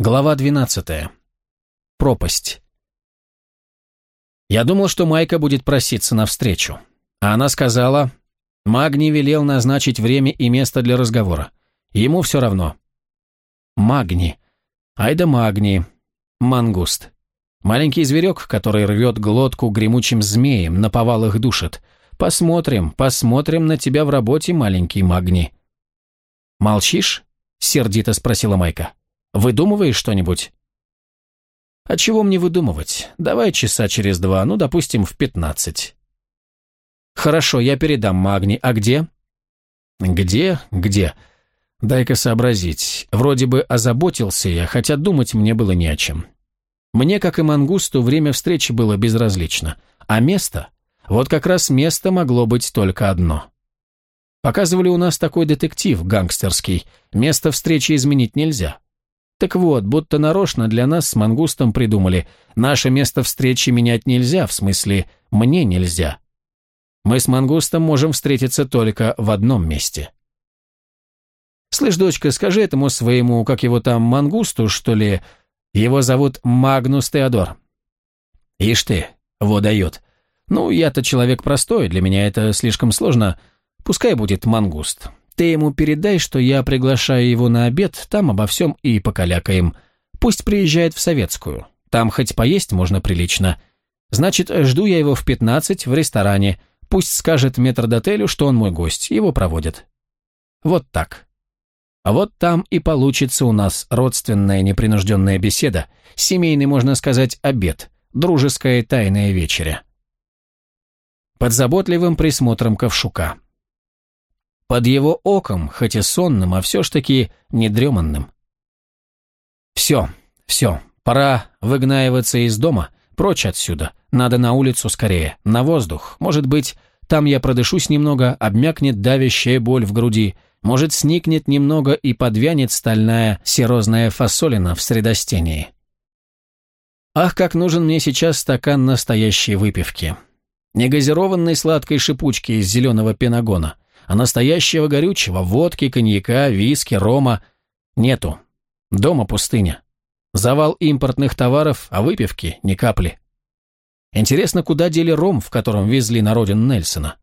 Глава 12. Пропасть. Я думал, что Майка будет проситься навстречу. А она сказала, Магни велел назначить время и место для разговора. Ему все равно. Магни. Айда Магни. Мангуст. Маленький зверек, который рвет глотку гремучим змеем, на повалах душит. Посмотрим, посмотрим на тебя в работе, маленький Магни. «Молчишь?» — сердито спросила Майка. Выдумываешь что-нибудь?» «А чего мне выдумывать? Давай часа через два, ну, допустим, в пятнадцать». «Хорошо, я передам Магни. А где?» «Где? Где? Дай-ка сообразить. Вроде бы озаботился я, хотя думать мне было не о чем. Мне, как и Мангусту, время встречи было безразлично. А место? Вот как раз место могло быть только одно. Показывали у нас такой детектив гангстерский. Место встречи изменить нельзя. Так вот, будто нарочно для нас с Мангустом придумали. Наше место встречи менять нельзя, в смысле, мне нельзя. Мы с Мангустом можем встретиться только в одном месте. Слышь, дочка, скажи этому своему, как его там, Мангусту, что ли, его зовут Магнус Теодор. Ишь ты, во дает. Ну, я-то человек простой, для меня это слишком сложно. Пускай будет Мангуст. Ты ему передай, что я приглашаю его на обед, там обо всем и покалякаем. Пусть приезжает в Советскую. Там хоть поесть можно прилично. Значит, жду я его в пятнадцать в ресторане. Пусть скажет метрдотелю, что он мой гость, его проводят. Вот так. А вот там и получится у нас родственная непринужденная беседа, семейный, можно сказать, обед, дружеская тайная вечеря. Под заботливым присмотром Ковшука. Под его оком, хоть и сонным, а все ж таки недреманным. Все, все, пора выгнаиваться из дома, прочь отсюда. Надо на улицу скорее, на воздух. Может быть, там я продышусь немного, обмякнет давящая боль в груди, может, сникнет немного и подвянет стальная серозная фасолина в средостении. Ах, как нужен мне сейчас стакан настоящей выпивки. Негазированной сладкой шипучки из зеленого пенагона – а настоящего горючего, водки, коньяка, виски, рома нету. Дома пустыня. Завал импортных товаров, а выпивки ни капли. Интересно, куда дели ром, в котором везли на родину Нельсона?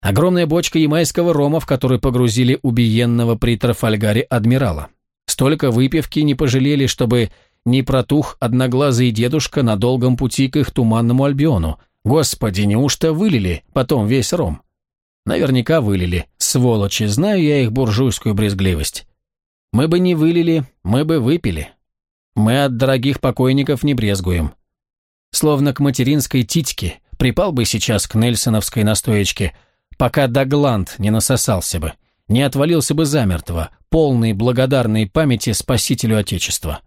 Огромная бочка ямайского рома, в который погрузили убиенного при Трафальгаре адмирала. Столько выпивки не пожалели, чтобы не протух одноглазый дедушка на долгом пути к их туманному Альбиону. Господи, неужто вылили потом весь ром? Наверняка вылили. Сволочи, знаю я их буржуйскую брезгливость. Мы бы не вылили, мы бы выпили. Мы от дорогих покойников не брезгуем. Словно к материнской титьке, припал бы сейчас к нельсоновской настоечке, пока Дагланд не насосался бы, не отвалился бы замертво, полный благодарной памяти спасителю Отечества.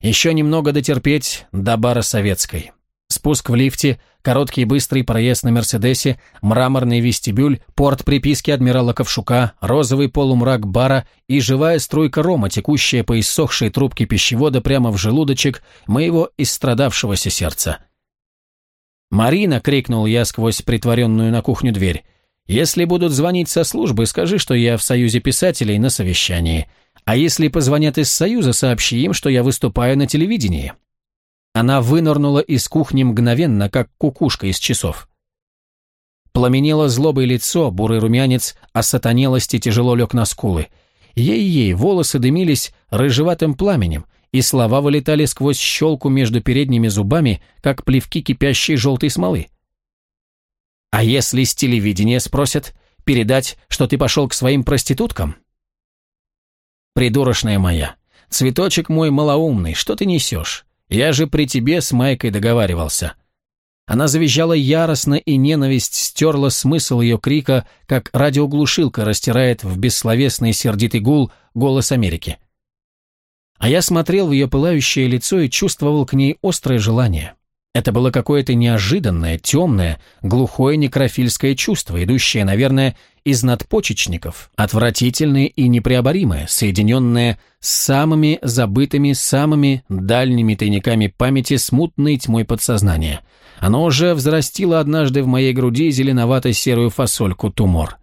Еще немного дотерпеть до бара советской. Спуск в лифте, короткий быстрый проезд на Мерседесе, мраморный вестибюль, порт приписки адмирала Ковшука, розовый полумрак бара и живая струйка рома, текущая по иссохшей трубке пищевода прямо в желудочек моего истрадавшегося сердца. «Марина!» — крикнул я сквозь притворенную на кухню дверь. «Если будут звонить со службы, скажи, что я в Союзе писателей на совещании. А если позвонят из Союза, сообщи им, что я выступаю на телевидении». Она вынырнула из кухни мгновенно, как кукушка из часов. Пламенело злобое лицо, бурый румянец о сатанелости тяжело лег на скулы. Ей-ей, волосы дымились рыжеватым пламенем, и слова вылетали сквозь щелку между передними зубами, как плевки кипящей желтой смолы. «А если с телевидения спросят, передать, что ты пошел к своим проституткам?» «Придурочная моя, цветочек мой малоумный, что ты несешь? Я же при тебе с Майкой договаривался». Она завизжала яростно, и ненависть стерла смысл ее крика, как радиоглушилка растирает в бессловесный сердитый гул голос Америки. А я смотрел в ее пылающее лицо и чувствовал к ней острое желание. Это было какое-то неожиданное, темное, глухое некрофильское чувство, идущее, наверное, из надпочечников, отвратительное и непреоборимое, соединенное с самыми забытыми, самыми дальними тайниками памяти смутной тьмой подсознания. Оно уже взрастило однажды в моей груди зеленовато-серую фасольку тумор.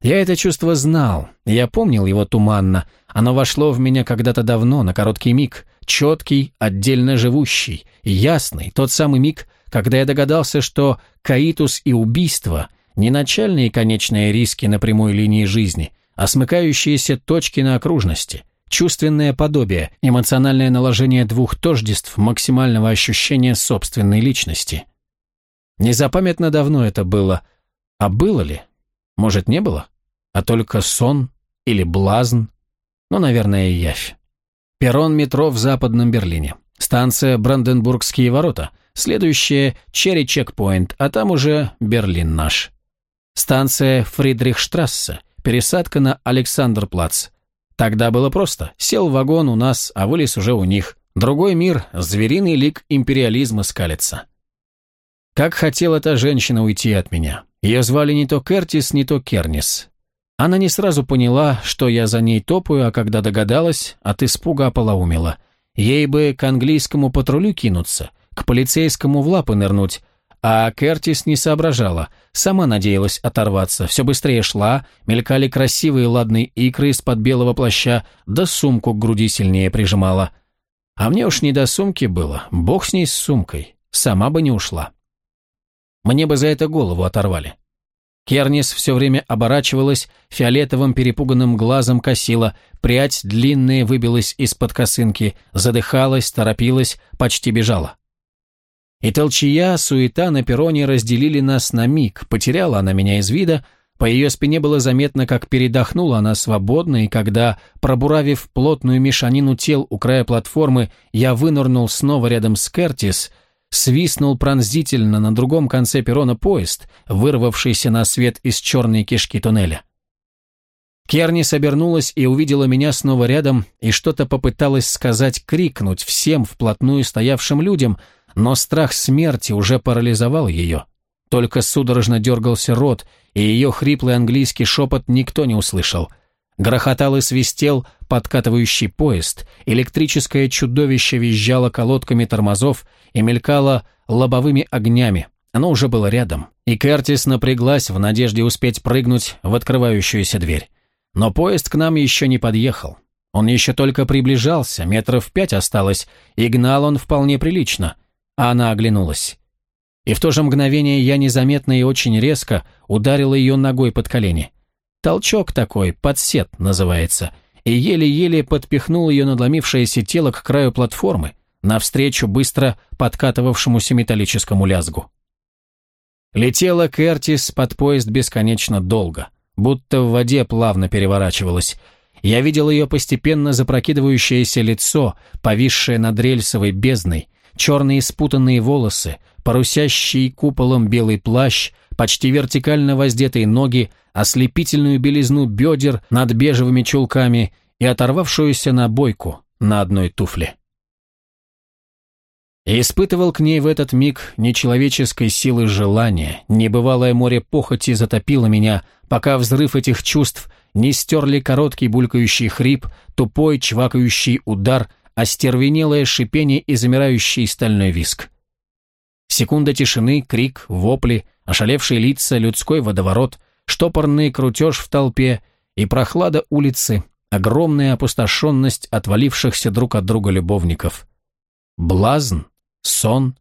Я это чувство знал, я помнил его туманно. Оно вошло в меня когда-то давно, на короткий миг, четкий, отдельно живущий, ясный, тот самый миг, когда я догадался, что каитус и убийство – не начальные конечные риски на прямой линии жизни, а смыкающиеся точки на окружности, чувственное подобие, эмоциональное наложение двух тождеств максимального ощущения собственной личности. Незапамятно давно это было. А было ли? Может, не было? а только сон или блазн, ну, наверное, явь. Перрон метро в Западном Берлине. Станция Бранденбургские ворота. Следующая Черри Чекпоинт, а там уже Берлин наш. Станция Фридрихштрассе. Пересадка на Александрплац. Тогда было просто. Сел вагон у нас, а вылез уже у них. Другой мир, звериный лик империализма скалится. Как хотела эта женщина уйти от меня. Ее звали не то Кертис, не то Кернис. Она не сразу поняла, что я за ней топаю, а когда догадалась, от испуга ополоумела. Ей бы к английскому патрулю кинуться, к полицейскому в лапы нырнуть, а Кертис не соображала, сама надеялась оторваться, все быстрее шла, мелькали красивые ладные икры из-под белого плаща, да сумку к груди сильнее прижимала. А мне уж не до сумки было, бог с ней с сумкой, сама бы не ушла. Мне бы за это голову оторвали. Кернис все время оборачивалась, фиолетовым перепуганным глазом косила, прядь длинная выбилась из-под косынки, задыхалась, торопилась, почти бежала. И толчья, суета на перроне разделили нас на миг, потеряла она меня из вида, по ее спине было заметно, как передохнула она свободно, и когда, пробуравив плотную мешанину тел у края платформы, я вынырнул снова рядом с Кертис — свистнул пронзительно на другом конце перрона поезд, вырвавшийся на свет из черной кишки туннеля. Кернис обернулась и увидела меня снова рядом, и что-то попыталась сказать, крикнуть всем вплотную стоявшим людям, но страх смерти уже парализовал ее. Только судорожно дергался рот, и ее хриплый английский шепот никто не услышал – Грохотал и свистел подкатывающий поезд, электрическое чудовище визжало колодками тормозов и мелькало лобовыми огнями. Оно уже было рядом, и Кертис напряглась в надежде успеть прыгнуть в открывающуюся дверь. Но поезд к нам еще не подъехал. Он еще только приближался, метров пять осталось, и гнал он вполне прилично, а она оглянулась. И в то же мгновение я незаметно и очень резко ударила ее ногой под колени. Толчок такой, подсет называется, и еле-еле подпихнул ее надломившееся тело к краю платформы, навстречу быстро подкатывавшемуся металлическому лязгу. Летела Кертис под поезд бесконечно долго, будто в воде плавно переворачивалась. Я видел ее постепенно запрокидывающееся лицо, повисшее над рельсовой бездной, черные спутанные волосы, парусящий куполом белый плащ, почти вертикально воздетые ноги, ослепительную белизну бедер над бежевыми чулками и оторвавшуюся набойку на одной туфле. И испытывал к ней в этот миг нечеловеческой силы желания, небывалое море похоти затопило меня, пока взрыв этих чувств не стерли короткий булькающий хрип, тупой чвакающий удар, остервенелое шипение и замирающий стальной виск. Секунда тишины, крик, вопли, ошалевшие лица, людской водоворот, штопорный крутеж в толпе и прохлада улицы, огромная опустошенность отвалившихся друг от друга любовников. Блазн? Сон?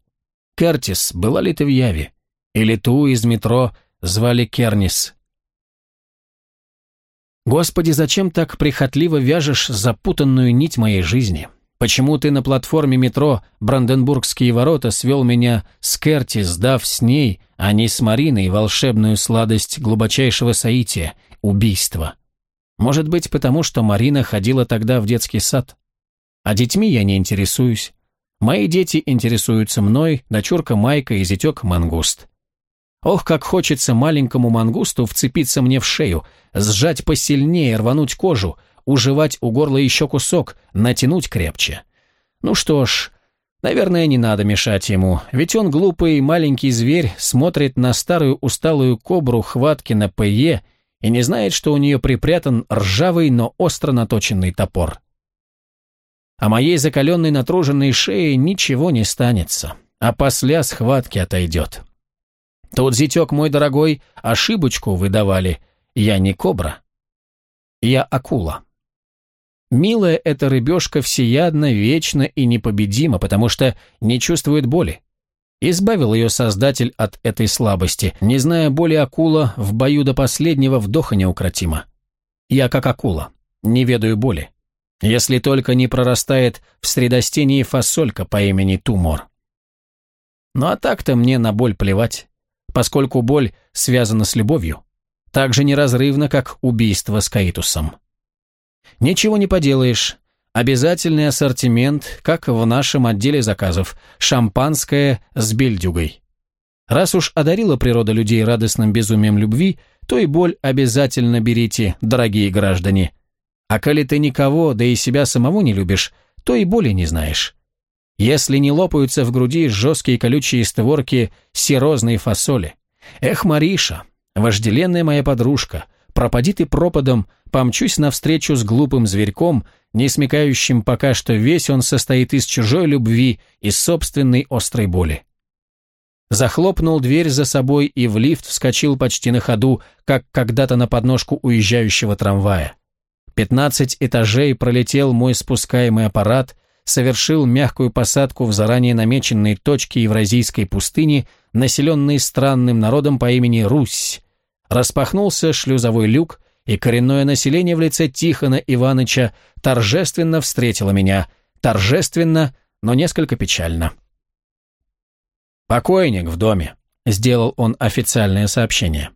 Кертис, была ли ты в Яве? Или ту из метро звали Кернис? Господи, зачем так прихотливо вяжешь запутанную нить моей жизни? Почему ты на платформе метро «Бранденбургские ворота» свел меня с Керти, сдав с ней, а не с Мариной, волшебную сладость глубочайшего соития – убийства? Может быть, потому что Марина ходила тогда в детский сад? А детьми я не интересуюсь. Мои дети интересуются мной, дочурка Майка и зятек Мангуст. Ох, как хочется маленькому мангусту вцепиться мне в шею, сжать посильнее, рвануть кожу – уживать у горла еще кусок, натянуть крепче. Ну что ж, наверное, не надо мешать ему, ведь он глупый маленький зверь смотрит на старую усталую кобру хватки на ПЕ и не знает, что у нее припрятан ржавый, но остро наточенный топор. А моей закаленной натруженной шее ничего не станется, а после схватки отойдет. Тут, зятек мой дорогой, ошибочку выдавали – я не кобра. Я акула. Милая эта рыбешка всеядна, вечна и непобедима, потому что не чувствует боли. Избавил ее создатель от этой слабости, не зная боли акула, в бою до последнего вдоха неукротима. Я как акула, не ведаю боли. Если только не прорастает в средостении фасолька по имени Тумор. Ну а так-то мне на боль плевать, поскольку боль связана с любовью, так же неразрывно, как убийство с Каитусом. Ничего не поделаешь, Обязательный ассортимент, как в нашем отделе заказов, шампанское с бельдюгой. Раз уж одарила природа людей радостным безумием любви, то и боль обязательно берите, дорогие граждане. А коли ты никого, да и себя самого не любишь, то и боли не знаешь. Если не лопаются в груди жесткие колючие створки серозной фасоли. Эх, Мариша, вожделенная моя подружка, пропади ты пропадом, помчусь навстречу с глупым зверьком, не смекающим пока что весь он состоит из чужой любви и собственной острой боли. Захлопнул дверь за собой и в лифт вскочил почти на ходу, как когда-то на подножку уезжающего трамвая. Пятнадцать этажей пролетел мой спускаемый аппарат, совершил мягкую посадку в заранее намеченной точке Евразийской пустыни, населенной странным народом по имени Русь. Распахнулся шлюзовой люк, и коренное население в лице Тихона Иваныча торжественно встретило меня, торжественно, но несколько печально. «Покойник в доме», — сделал он официальное сообщение.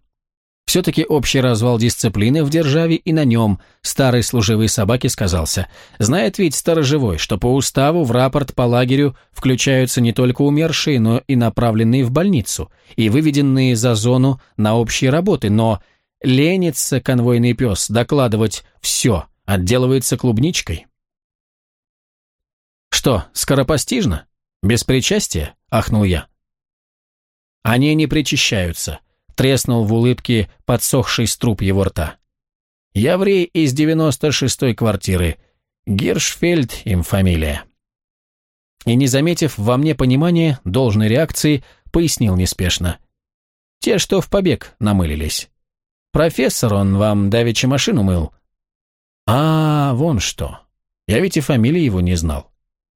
Все-таки общий развал дисциплины в державе и на нем старый служивый собаки сказался. Знает ведь сторожевой, что по уставу в рапорт по лагерю включаются не только умершие, но и направленные в больницу, и выведенные за зону на общие работы, но Ленится конвойный пес докладывать все, отделывается клубничкой. «Что, скоропостижно? Без причастия?» – ахнул я. «Они не причащаются», – треснул в улыбке подсохший струп его рта. «Еврей из девяносто шестой квартиры. Гиршфельд им фамилия». И, не заметив во мне понимания, должной реакции, пояснил неспешно. «Те, что в побег намылились». Профессор он вам давеча машину мыл. А, вон что. Я ведь и фамилии его не знал.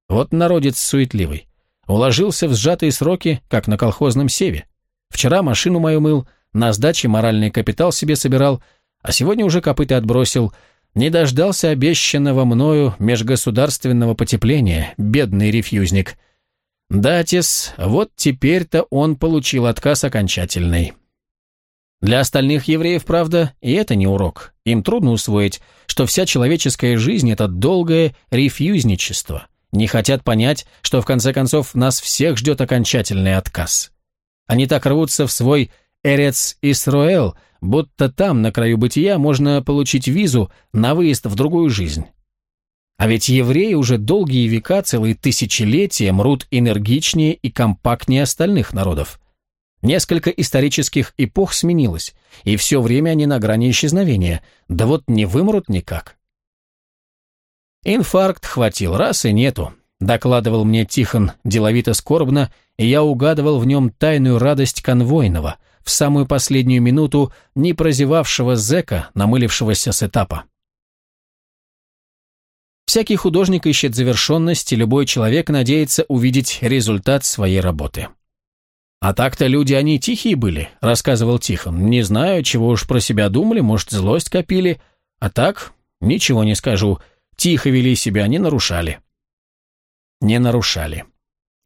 Вот народец суетливый. Уложился в сжатые сроки, как на колхозном севе. Вчера машину мою мыл, на сдаче моральный капитал себе собирал, а сегодня уже копыта отбросил. Не дождался обещанного мною межгосударственного потепления, бедный рефьюзник. Датис, вот теперь-то он получил отказ окончательный. Для остальных евреев, правда, и это не урок. Им трудно усвоить, что вся человеческая жизнь – это долгое рефьюзничество. Не хотят понять, что в конце концов нас всех ждет окончательный отказ. Они так рвутся в свой Эрец Исруэл, будто там, на краю бытия, можно получить визу на выезд в другую жизнь. А ведь евреи уже долгие века, целые тысячелетия мрут энергичнее и компактнее остальных народов. Несколько исторических эпох сменилось, и все время они на грани исчезновения, да вот не вымрут никак. Инфаркт хватил, раз и нету, докладывал мне Тихон деловито-скорбно, и я угадывал в нем тайную радость конвойного, в самую последнюю минуту не прозевавшего зэка, намылившегося с этапа. Всякий художник ищет завершенность, и любой человек надеется увидеть результат своей работы. «А так-то люди они тихие были», — рассказывал Тихон. «Не знаю, чего уж про себя думали, может, злость копили. А так, ничего не скажу. Тихо вели себя, не нарушали». Не нарушали.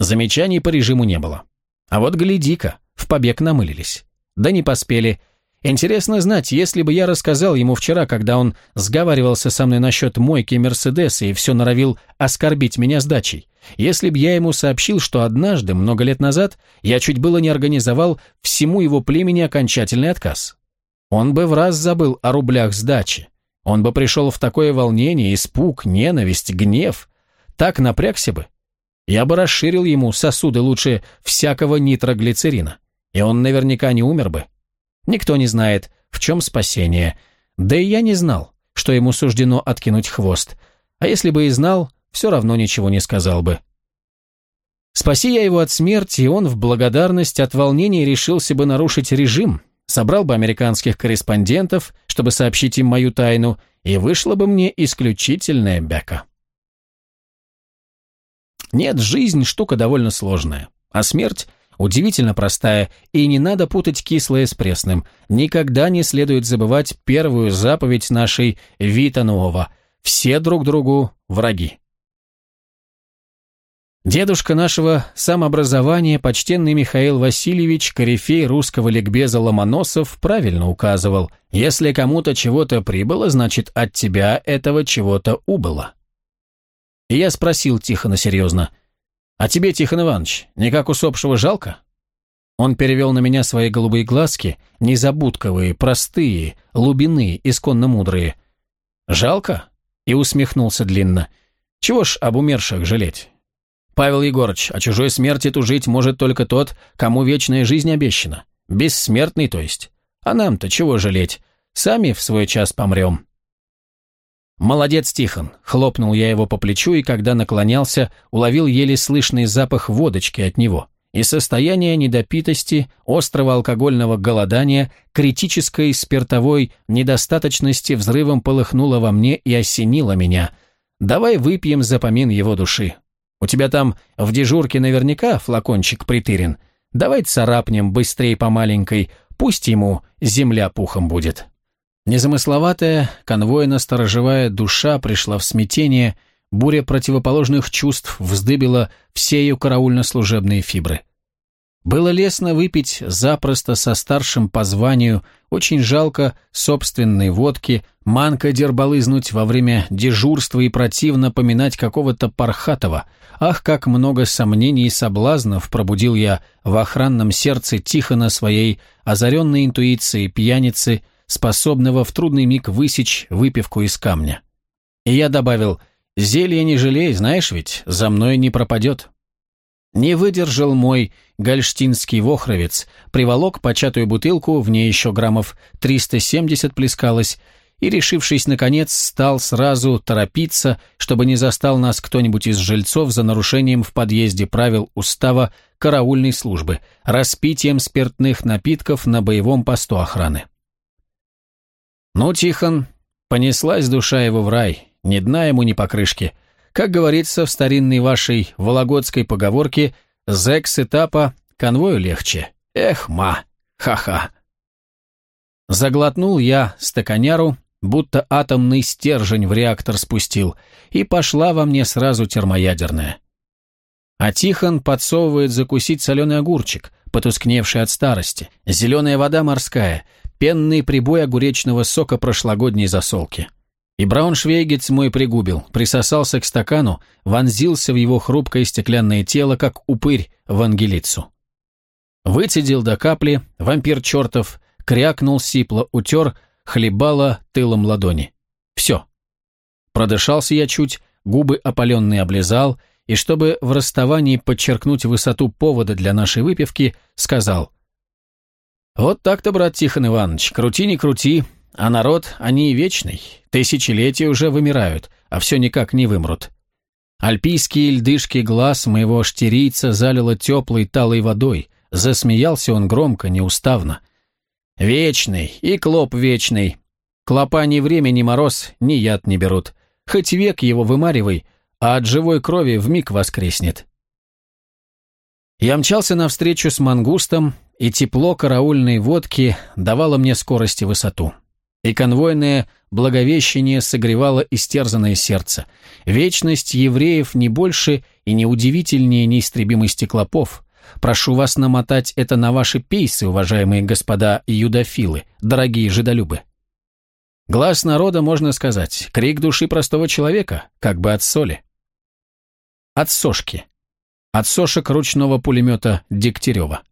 Замечаний по режиму не было. А вот гляди-ка, в побег намылились. Да не поспели. Интересно знать, если бы я рассказал ему вчера, когда он сговаривался со мной насчет мойки Мерседеса и все норовил оскорбить меня сдачей, если бы я ему сообщил, что однажды, много лет назад, я чуть было не организовал всему его племени окончательный отказ. Он бы в раз забыл о рублях сдачи. Он бы пришел в такое волнение, испуг, ненависть, гнев. Так напрягся бы. Я бы расширил ему сосуды лучше всякого нитроглицерина, и он наверняка не умер бы. Никто не знает, в чем спасение. Да и я не знал, что ему суждено откинуть хвост. А если бы и знал, все равно ничего не сказал бы. Спаси я его от смерти, и он в благодарность от волнения решился бы нарушить режим, собрал бы американских корреспондентов, чтобы сообщить им мою тайну, и вышла бы мне исключительная бяка. Нет, жизнь штука довольно сложная, а смерть удивительно простая, и не надо путать кислое с пресным. Никогда не следует забывать первую заповедь нашей Вита Нового – все друг другу враги. Дедушка нашего самообразования, почтенный Михаил Васильевич, корифей русского ликбеза Ломоносов, правильно указывал, если кому-то чего-то прибыло, значит, от тебя этого чего-то убыло. И я спросил Тихона серьезно, «А тебе, Тихон Иванович, никак усопшего жалко?» Он перевел на меня свои голубые глазки, незабудковые, простые, лубины, исконно мудрые. «Жалко?» И усмехнулся длинно. «Чего ж об умерших жалеть? Павел Егорович, о чужой смерти тужить может только тот, кому вечная жизнь обещана. Бессмертный, то есть. А нам-то чего жалеть? Сами в свой час помрем. «Молодец, Тихон!» — хлопнул я его по плечу, и когда наклонялся, уловил еле слышный запах водочки от него. И состояние недопитости, острого алкогольного голодания, критической спиртовой недостаточности взрывом полыхнуло во мне и осенило меня. «Давай выпьем за помин его души. У тебя там в дежурке наверняка флакончик притырен. Давай царапнем быстрее по маленькой, пусть ему земля пухом будет». Незамысловатая, конвойно-сторожевая душа пришла в смятение, буря противоположных чувств вздыбила все ее караульно-служебные фибры. Было лестно выпить запросто со старшим по званию, очень жалко собственной водки, манка дербалызнуть во время дежурства и противно поминать какого-то Пархатова. Ах, как много сомнений и соблазнов пробудил я в охранном сердце Тихона своей озаренной интуицией пьяницы, способного в трудный миг высечь выпивку из камня. И я добавил, «Зелье не жалей, знаешь ведь, за мной не пропадет». Не выдержал мой гольштинский вохровец, приволок початую бутылку, в ней еще граммов 370 плескалось, и, решившись наконец, стал сразу торопиться, чтобы не застал нас кто-нибудь из жильцов за нарушением в подъезде правил устава караульной службы, распитием спиртных напитков на боевом посту охраны. Ну, Тихон, понеслась душа его в рай, ни дна ему, ни покрышки — как говорится в старинной вашей вологодской поговорке, «Зэк с этапа конвою легче». Эх, ма, ха-ха. Заглотнул я стаканяру, будто атомный стержень в реактор спустил, и пошла во мне сразу термоядерная. А Тихон подсовывает закусить соленый огурчик, потускневший от старости, зеленая вода морская, пенный прибой огуречного сока прошлогодней засолки. И Брауншвейгец мой пригубил, присосался к стакану, вонзился в его хрупкое стеклянное тело, как упырь в ангелицу. Выцедил до капли, вампир чертов, крякнул сипло, утер, хлебало тылом ладони. Все. Продышался я чуть, губы опаленные облизал, и чтобы в расставании подчеркнуть высоту повода для нашей выпивки, сказал «Вот так-то, брат Тихон Иванович, крути не крути, а народ, они вечный, тысячелетия уже вымирают, а все никак не вымрут. Альпийские льдышки глаз моего штирийца залило теплой талой водой, засмеялся он громко, неуставно. Вечный, и клоп вечный. Клопа ни время, ни мороз, ни яд не берут. Хоть век его вымаривай, а от живой крови вмиг воскреснет. Я мчался навстречу с мангустом, и тепло караульной водки давало мне скорость и высоту и конвойное благовещение согревало истерзанное сердце. Вечность евреев не больше и не удивительнее неистребимости клопов. Прошу вас намотать это на ваши пейсы, уважаемые господа юдофилы, дорогие жидолюбы. Глаз народа, можно сказать, крик души простого человека, как бы от соли. От сошки. От сошек ручного пулемета Дегтярева.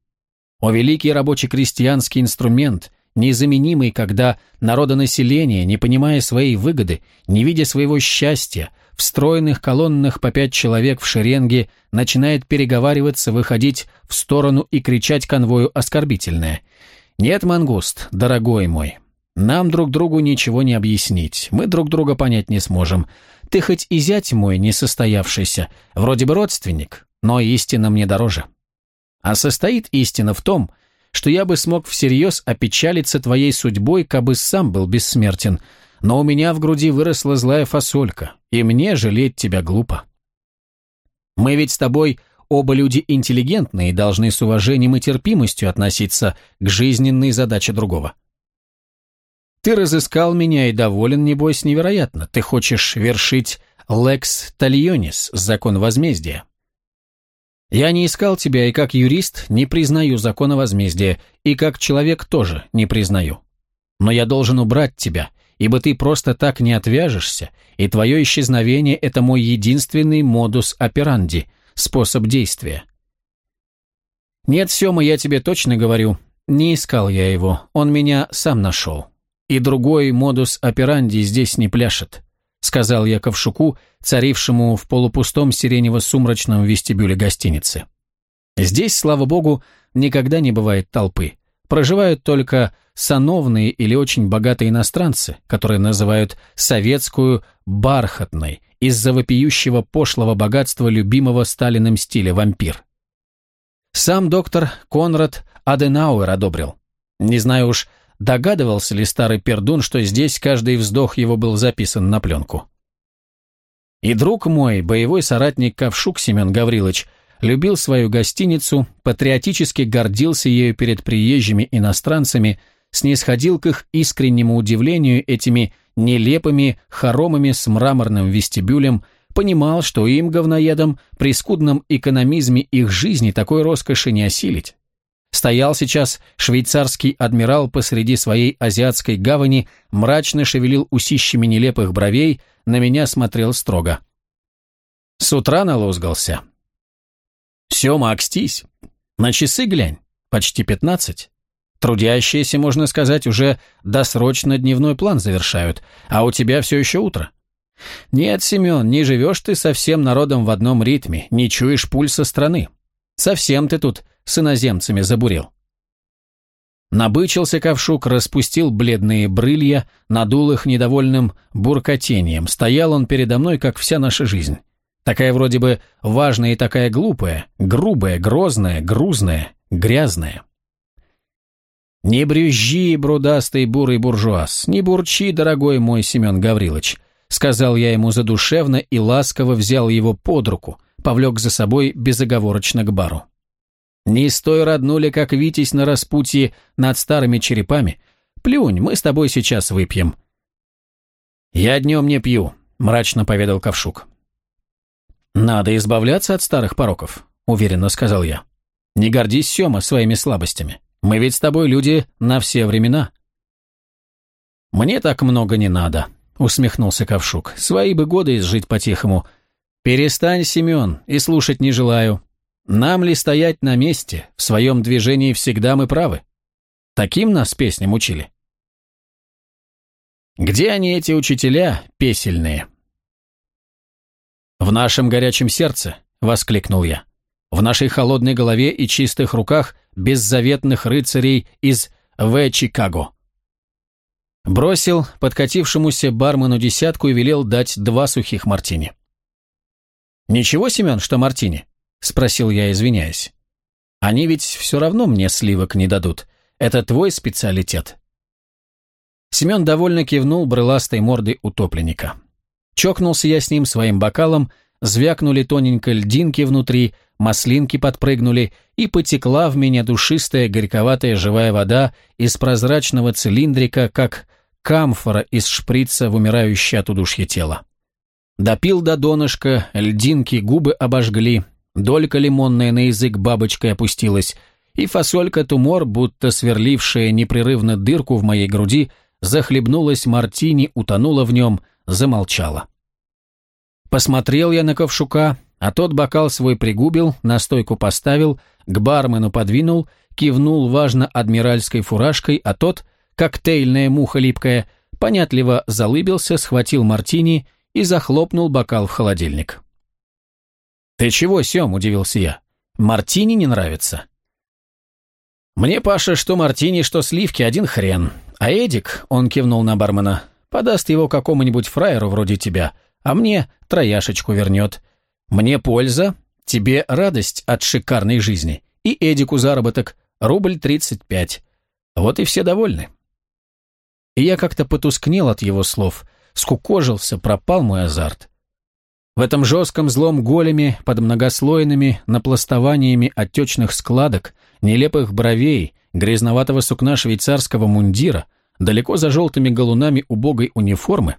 О великий рабочий крестьянский инструмент, незаменимый, когда народонаселение, не понимая своей выгоды, не видя своего счастья, в стройных колоннах по пять человек в шеренге начинает переговариваться, выходить в сторону и кричать конвою оскорбительное. «Нет, мангуст, дорогой мой, нам друг другу ничего не объяснить, мы друг друга понять не сможем. Ты хоть и зять мой несостоявшийся, вроде бы родственник, но истина мне дороже. А состоит истина в том, что я бы смог всерьез опечалиться твоей судьбой, кабы сам был бессмертен, но у меня в груди выросла злая фасолька, и мне жалеть тебя глупо. Мы ведь с тобой оба люди интеллигентные и должны с уважением и терпимостью относиться к жизненной задаче другого. Ты разыскал меня и доволен, небось, невероятно. Ты хочешь вершить лекс талионис, закон возмездия. Я не искал тебя и как юрист не признаю закона возмездия, и как человек тоже не признаю. Но я должен убрать тебя, ибо ты просто так не отвяжешься, и твое исчезновение – это мой единственный модус операнди, способ действия. Нет, Сема, я тебе точно говорю, не искал я его, он меня сам нашел. И другой модус операнди здесь не пляшет, сказал я Ковшуку, царившему в полупустом сиренево-сумрачном вестибюле гостиницы. Здесь, слава богу, никогда не бывает толпы. Проживают только сановные или очень богатые иностранцы, которые называют советскую «бархатной» из-за вопиющего пошлого богатства любимого Сталиным стиля вампир. Сам доктор Конрад Аденауэр одобрил. Не знаю уж, догадывался ли старый пердун, что здесь каждый вздох его был записан на пленку. И друг мой, боевой соратник Ковшук Семен Гаврилович, любил свою гостиницу, патриотически гордился ею перед приезжими иностранцами, снисходил к их искреннему удивлению этими нелепыми хоромами с мраморным вестибюлем, понимал, что им, говноедам, при скудном экономизме их жизни такой роскоши не осилить. Стоял сейчас швейцарский адмирал посреди своей азиатской гавани, мрачно шевелил усищами нелепых бровей, на меня смотрел строго. С утра налозгался. «Сема, окстись. На часы глянь. Почти пятнадцать. Трудящиеся, можно сказать, уже досрочно дневной план завершают, а у тебя все еще утро. Нет, Семен, не живешь ты со всем народом в одном ритме, не чуешь пульса страны. Совсем ты тут с иноземцами забурил. Набычился ковшук, распустил бледные брылья, надул их недовольным буркотением. Стоял он передо мной, как вся наша жизнь. Такая вроде бы важная и такая глупая, грубая, грозная, грузная, грязная. «Не брюзжи, брудастый бурый буржуаз, не бурчи, дорогой мой Семен Гаврилович», сказал я ему задушевно и ласково взял его под руку, повлек за собой безоговорочно к бару. Не стой, роднули, как витязь на распутье над старыми черепами. Плюнь, мы с тобой сейчас выпьем». «Я днем не пью», — мрачно поведал Ковшук. «Надо избавляться от старых пороков», — уверенно сказал я. «Не гордись, Сема, своими слабостями. Мы ведь с тобой люди на все времена». «Мне так много не надо», — усмехнулся Ковшук. «Свои бы годы изжить по-тихому. Перестань, Семен, и слушать не желаю. Нам ли стоять на месте, в своем движении всегда мы правы? Таким нас песням учили. Где они, эти учителя, песельные? В нашем горячем сердце, воскликнул я. В нашей холодной голове и чистых руках беззаветных рыцарей из В. Чикаго. Бросил подкатившемуся бармену десятку и велел дать два сухих мартини. «Ничего, Семен, что мартини?» Спросил я, извиняясь. Они ведь все равно мне сливок не дадут. Это твой специалитет. Семен довольно кивнул брыластой мордой утопленника. Чокнулся я с ним своим бокалом, звякнули тоненько льдинки внутри, маслинки подпрыгнули, и потекла в меня душистая горьковатая живая вода из прозрачного цилиндрика, как камфора из шприца в умирающее от удушья тело. Допил до донышка, льдинки губы обожгли, Долька лимонная на язык бабочкой опустилась, и фасолька-тумор, будто сверлившая непрерывно дырку в моей груди, захлебнулась мартини, утонула в нем, замолчала. Посмотрел я на ковшука, а тот бокал свой пригубил, на стойку поставил, к бармену подвинул, кивнул важно адмиральской фуражкой, а тот, коктейльная муха липкая, понятливо залыбился, схватил мартини и захлопнул бокал в холодильник. «Ты чего, Сем?» – удивился я. «Мартини не нравится?» «Мне, Паша, что мартини, что сливки, один хрен. А Эдик, — он кивнул на бармена, — подаст его какому-нибудь фраеру вроде тебя, а мне трояшечку вернет. Мне польза, тебе радость от шикарной жизни, и Эдику заработок. рубль тридцать пять. Вот и все довольны. И я как-то потускнел от его слов, скукожился, пропал мой азарт. В этом жестком злом големе, под многослойными напластованиями отечных складок, нелепых бровей, грязноватого сукна швейцарского мундира, далеко за желтыми галунами убогой униформы,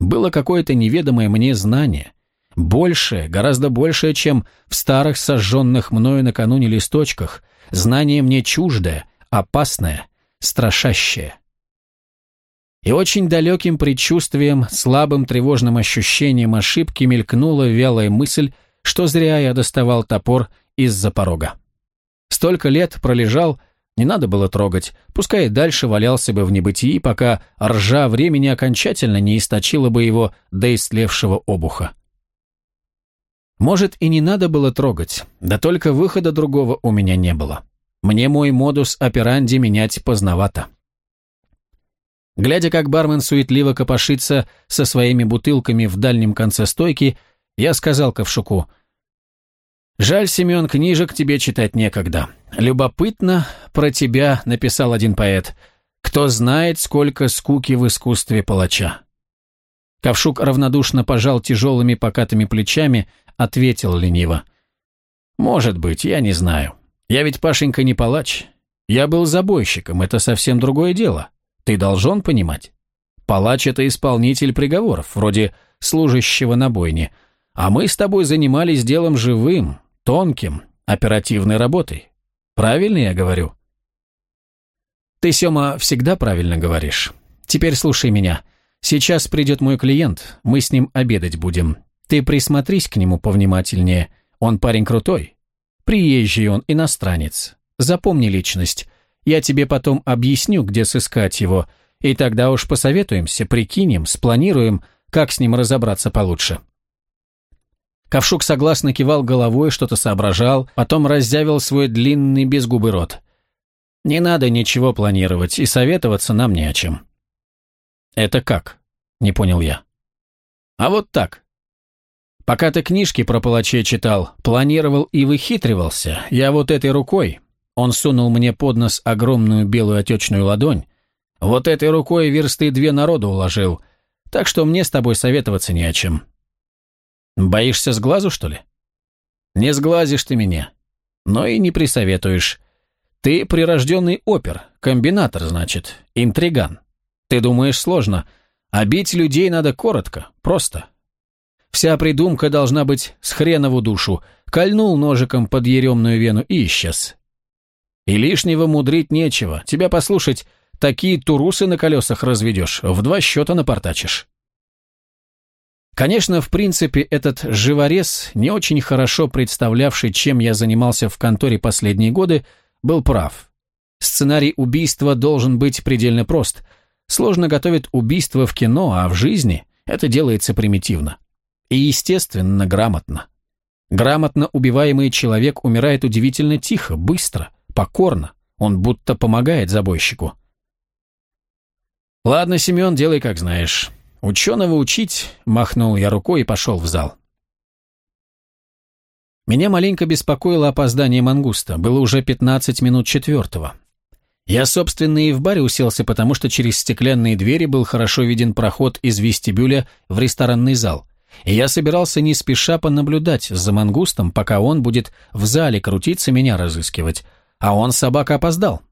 было какое-то неведомое мне знание, большее, гораздо большее, чем в старых сожженных мною накануне листочках, знание мне чуждое, опасное, страшащее. И очень далеким предчувствием, слабым тревожным ощущением ошибки мелькнула вялая мысль, что зря я доставал топор из-за порога. Столько лет пролежал, не надо было трогать, пускай дальше валялся бы в небытии, пока ржа времени окончательно не источила бы его до истлевшего обуха. Может, и не надо было трогать, да только выхода другого у меня не было. Мне мой модус операнди менять поздновато. Глядя, как бармен суетливо копошится со своими бутылками в дальнем конце стойки, я сказал Ковшуку, «Жаль, Семен, книжек тебе читать некогда. Любопытно, про тебя написал один поэт. Кто знает, сколько скуки в искусстве палача». Ковшук равнодушно пожал тяжелыми покатыми плечами, ответил лениво. «Может быть, я не знаю. Я ведь, Пашенька, не палач. Я был забойщиком, это совсем другое дело. Ты должен понимать. Палач – это исполнитель приговоров, вроде служащего на бойне. А мы с тобой занимались делом живым, тонким, оперативной работой. Правильно я говорю? Ты, Сёма, всегда правильно говоришь. Теперь слушай меня. Сейчас придет мой клиент, мы с ним обедать будем. Ты присмотрись к нему повнимательнее. Он парень крутой. Приезжий он, иностранец. Запомни личность. Я тебе потом объясню, где сыскать его, и тогда уж посоветуемся, прикинем, спланируем, как с ним разобраться получше». Ковшук согласно кивал головой, что-то соображал, потом раззявил свой длинный безгубый рот. «Не надо ничего планировать, и советоваться нам не о чем». «Это как?» — не понял я. «А вот так. Пока ты книжки про палачей читал, планировал и выхитривался, я вот этой рукой, он сунул мне под нос огромную белую отечную ладонь. Вот этой рукой версты две народу уложил, так что мне с тобой советоваться не о чем. Боишься с глазу, что ли? Не сглазишь ты меня, но и не присоветуешь. Ты прирожденный опер, комбинатор, значит, интриган. Ты думаешь сложно, а бить людей надо коротко, просто. Вся придумка должна быть с хренову душу. Кольнул ножиком под еремную вену и исчез. И лишнего мудрить нечего. Тебя послушать, такие турусы на колесах разведешь, в два счета напортачишь. Конечно, в принципе, этот живорез, не очень хорошо представлявший, чем я занимался в конторе последние годы, был прав. Сценарий убийства должен быть предельно прост. Сложно готовить убийство в кино, а в жизни это делается примитивно. И, естественно, грамотно. Грамотно убиваемый человек умирает удивительно тихо, быстро – покорно, он будто помогает забойщику. «Ладно, Семен, делай как знаешь. Ученого учить», — махнул я рукой и пошел в зал. Меня маленько беспокоило опоздание мангуста, было уже 15 минут четвертого. Я, собственно, и в баре уселся, потому что через стеклянные двери был хорошо виден проход из вестибюля в ресторанный зал. И я собирался не спеша понаблюдать за мангустом, пока он будет в зале крутиться, меня разыскивать, а он, собака, опоздал.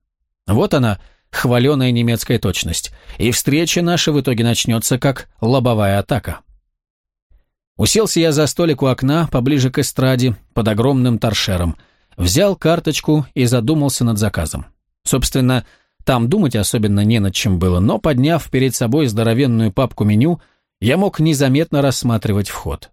Вот она, хваленая немецкая точность. И встреча наша в итоге начнется как лобовая атака. Уселся я за столик у окна, поближе к эстраде, под огромным торшером. Взял карточку и задумался над заказом. Собственно, там думать особенно не над чем было, но, подняв перед собой здоровенную папку меню, я мог незаметно рассматривать вход.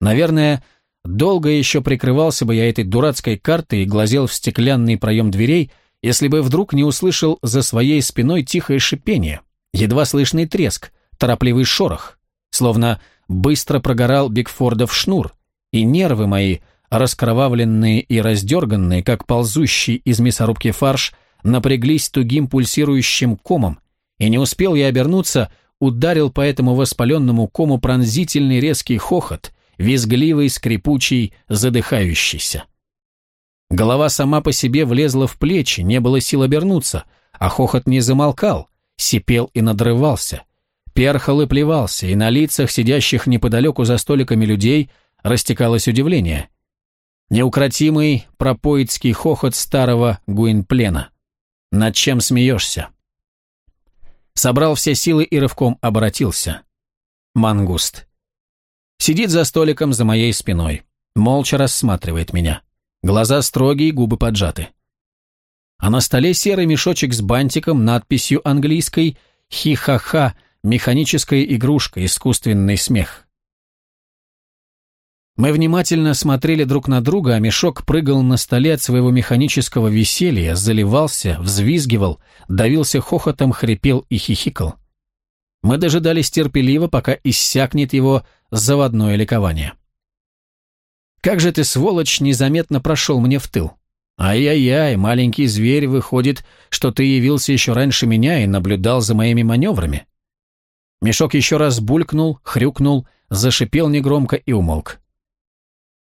Наверное, Долго еще прикрывался бы я этой дурацкой картой и глазел в стеклянный проем дверей, если бы вдруг не услышал за своей спиной тихое шипение, едва слышный треск, торопливый шорох, словно быстро прогорал Бигфордов шнур, и нервы мои, раскровавленные и раздерганные, как ползущий из мясорубки фарш, напряглись тугим пульсирующим комом, и не успел я обернуться, ударил по этому воспаленному кому пронзительный резкий хохот, визгливый, скрипучий, задыхающийся. Голова сама по себе влезла в плечи, не было сил обернуться, а хохот не замолкал, сипел и надрывался. Перхал и плевался, и на лицах сидящих неподалеку за столиками людей растекалось удивление. Неукротимый пропоицкий хохот старого Гуинплена. Над чем смеешься? Собрал все силы и рывком обратился. Мангуст. Сидит за столиком за моей спиной. Молча рассматривает меня. Глаза строгие, губы поджаты. А на столе серый мешочек с бантиком, надписью английской «Хи-ха-ха», механическая игрушка, искусственный смех. Мы внимательно смотрели друг на друга, а мешок прыгал на столе от своего механического веселья, заливался, взвизгивал, давился хохотом, хрипел и хихикал. Мы дожидались терпеливо, пока иссякнет его заводное ликование. «Как же ты, сволочь, незаметно прошел мне в тыл? Ай-яй-яй, маленький зверь, выходит, что ты явился еще раньше меня и наблюдал за моими маневрами». Мешок еще раз булькнул, хрюкнул, зашипел негромко и умолк.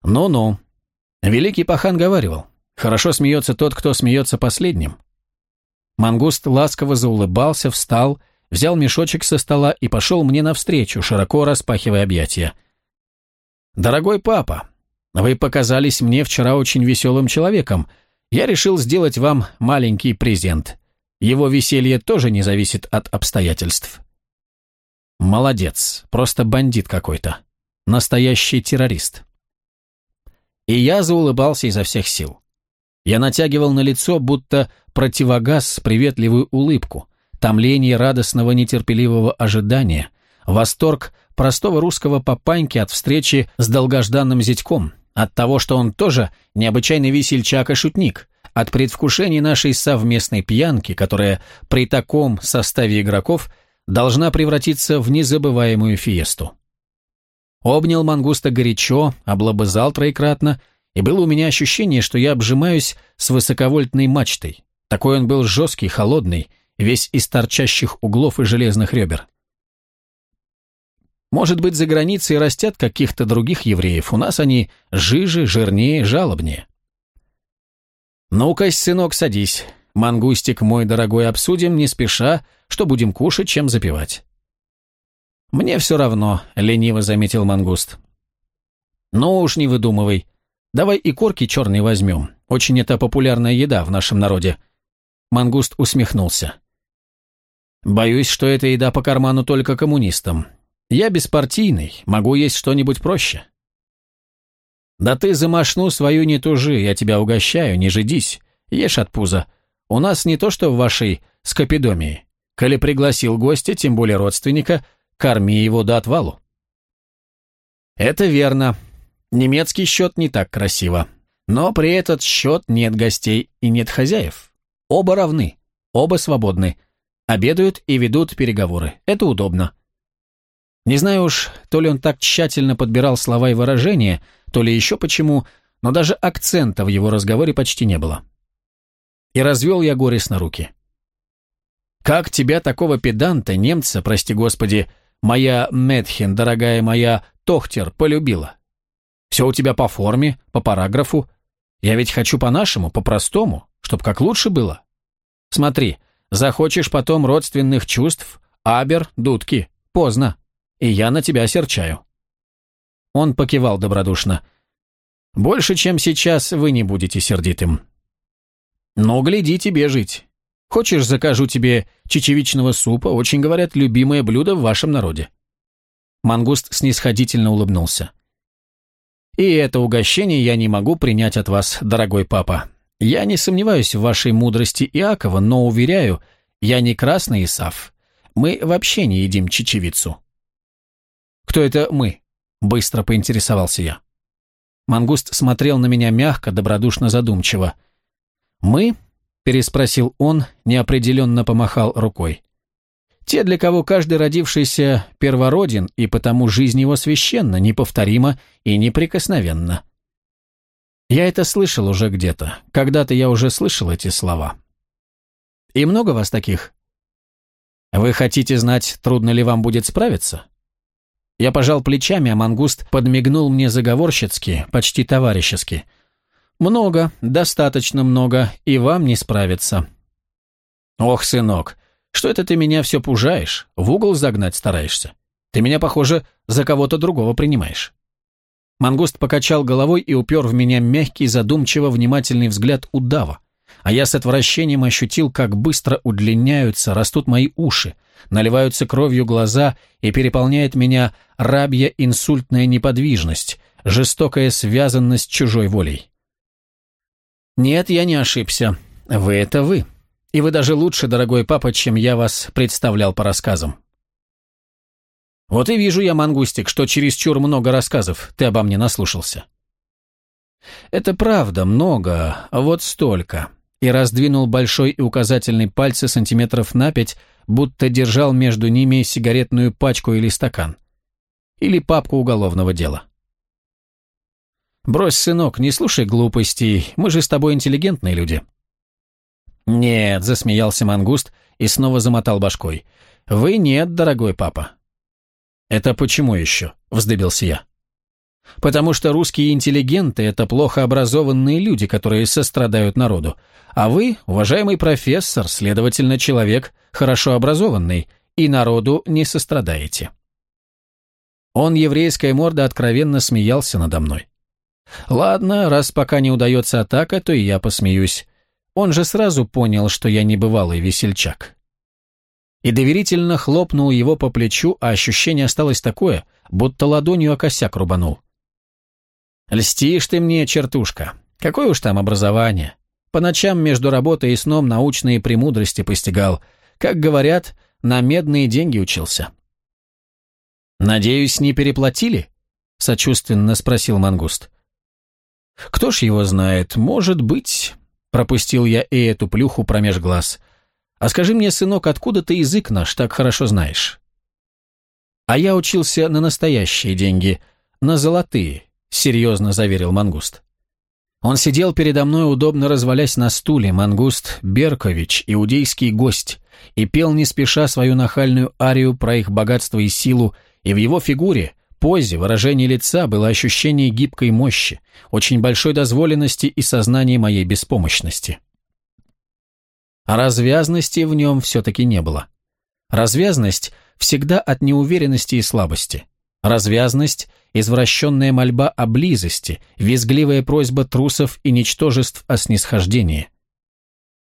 Ну-ну. Великий пахан говаривал, хорошо смеется тот, кто смеется последним. Мангуст ласково заулыбался, встал, взял мешочек со стола и пошел мне навстречу, широко распахивая объятия. «Дорогой папа, вы показались мне вчера очень веселым человеком. Я решил сделать вам маленький презент. Его веселье тоже не зависит от обстоятельств». «Молодец, просто бандит какой-то. Настоящий террорист». И я заулыбался изо всех сил. Я натягивал на лицо, будто противогаз, приветливую улыбку, томление радостного нетерпеливого ожидания, восторг простого русского папаньки от встречи с долгожданным зятьком, от того, что он тоже необычайный весельчак и шутник, от предвкушений нашей совместной пьянки, которая при таком составе игроков должна превратиться в незабываемую фиесту. Обнял мангуста горячо, облобызал троекратно, и было у меня ощущение, что я обжимаюсь с высоковольтной мачтой. Такой он был жесткий, холодный, весь из торчащих углов и железных ребер. Может быть, за границей растят каких-то других евреев, у нас они жиже, жирнее, жалобнее. «Ну-ка, сынок, садись. Мангустик мой дорогой обсудим, не спеша, что будем кушать, чем запивать». «Мне все равно», — лениво заметил мангуст. «Ну уж не выдумывай. Давай и корки черные возьмем. Очень это популярная еда в нашем народе». Мангуст усмехнулся. «Боюсь, что эта еда по карману только коммунистам. Я беспартийный, могу есть что-нибудь проще». «Да ты за мошну свою не тужи, я тебя угощаю, не жидись. Ешь от пуза. У нас не то, что в вашей скопидомии. Коли пригласил гостя, тем более родственника, корми его до отвалу. Это верно. Немецкий счет не так красиво. Но при этот счет нет гостей и нет хозяев. Оба равны, оба свободны. Обедают и ведут переговоры. Это удобно. Не знаю уж, то ли он так тщательно подбирал слова и выражения, то ли еще почему, но даже акцента в его разговоре почти не было. И развел я горестно руки. «Как тебя, такого педанта, немца, прости господи, моя Метхин, дорогая моя Тохтер, полюбила. Все у тебя по форме, по параграфу. Я ведь хочу по-нашему, по-простому, чтоб как лучше было. Смотри, захочешь потом родственных чувств, абер, дудки, поздно, и я на тебя серчаю». Он покивал добродушно. «Больше, чем сейчас, вы не будете сердитым. Но гляди тебе жить. Хочешь, закажу тебе чечевичного супа, очень, говорят, любимое блюдо в вашем народе». Мангуст снисходительно улыбнулся. «И это угощение я не могу принять от вас, дорогой папа. Я не сомневаюсь в вашей мудрости Иакова, но, уверяю, я не красный Исав. Мы вообще не едим чечевицу». «Кто это мы?» – быстро поинтересовался я. Мангуст смотрел на меня мягко, добродушно задумчиво. «Мы переспросил он, неопределенно помахал рукой. Те, для кого каждый родившийся первороден, и потому жизнь его священна, неповторима и неприкосновенна. Я это слышал уже где-то. Когда-то я уже слышал эти слова. И много вас таких? Вы хотите знать, трудно ли вам будет справиться? Я пожал плечами, а мангуст подмигнул мне заговорщицки, почти товарищески. Много, достаточно много, и вам не справиться. Ох, сынок, что это ты меня все пужаешь, в угол загнать стараешься? Ты меня, похоже, за кого-то другого принимаешь. Мангуст покачал головой и упер в меня мягкий, задумчиво внимательный взгляд удава, а я с отвращением ощутил, как быстро удлиняются, растут мои уши, наливаются кровью глаза и переполняет меня рабья инсультная неподвижность, жестокая связанность чужой волей. Нет, я не ошибся. Вы — это вы. И вы даже лучше, дорогой папа, чем я вас представлял по рассказам. Вот и вижу я, Мангустик, что чересчур много рассказов ты обо мне наслушался. Это правда, много, вот столько. И раздвинул большой и указательный пальцы сантиметров на пять, будто держал между ними сигаретную пачку или стакан. Или папку уголовного дела. «Брось, сынок, не слушай глупостей, мы же с тобой интеллигентные люди». «Нет», — засмеялся мангуст и снова замотал башкой. «Вы нет, дорогой папа». «Это почему еще?» — вздыбился я. «Потому что русские интеллигенты — это плохо образованные люди, которые сострадают народу. А вы, уважаемый профессор, следовательно, человек хорошо образованный, и народу не сострадаете». Он, еврейская морда, откровенно смеялся надо мной. Ладно, раз пока не удается атака, то и я посмеюсь. Он же сразу понял, что я не бывалый весельчак. И доверительно хлопнул его по плечу, а ощущение осталось такое, будто ладонью о косяк рубанул. «Льстишь ты мне, чертушка. Какое уж там образование. По ночам между работой и сном научные премудрости постигал. Как говорят, на медные деньги учился». «Надеюсь, не переплатили?» — сочувственно спросил Мангуст. Кто ж его знает, может быть... Пропустил я и эту плюху промеж глаз. А скажи мне, сынок, откуда ты язык наш так хорошо знаешь? А я учился на настоящие деньги, на золотые, серьезно заверил Мангуст. Он сидел передо мной, удобно развалясь на стуле, Мангуст Беркович, иудейский гость, и пел не спеша свою нахальную арию про их богатство и силу, и в его фигуре, позе, выражении лица было ощущение гибкой мощи, очень большой дозволенности и сознания моей беспомощности. А развязности в нем все-таки не было. Развязность всегда от неуверенности и слабости. Развязность – извращенная мольба о близости, визгливая просьба трусов и ничтожеств о снисхождении.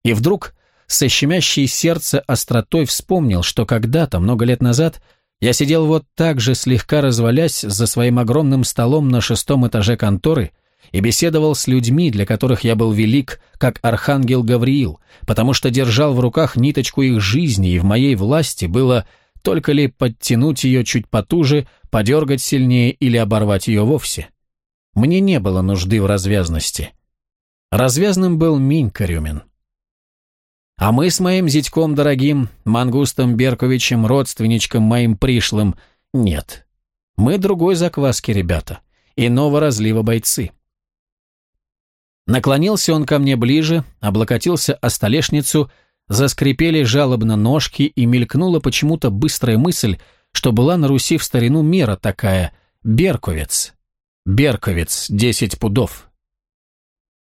И вдруг, со щемящей сердце остротой вспомнил, что когда-то, много лет назад – я сидел вот так же, слегка развалясь за своим огромным столом на шестом этаже конторы и беседовал с людьми, для которых я был велик, как архангел Гавриил, потому что держал в руках ниточку их жизни, и в моей власти было только ли подтянуть ее чуть потуже, подергать сильнее или оборвать ее вовсе. Мне не было нужды в развязности. Развязным был Минька Рюмин. А мы с моим зятьком дорогим, Мангустом Берковичем, родственничком моим пришлым, нет. Мы другой закваски, ребята, иного разлива бойцы. Наклонился он ко мне ближе, облокотился о столешницу, заскрипели жалобно ножки и мелькнула почему-то быстрая мысль, что была на Руси в старину мера такая – Берковец. Берковец, десять пудов.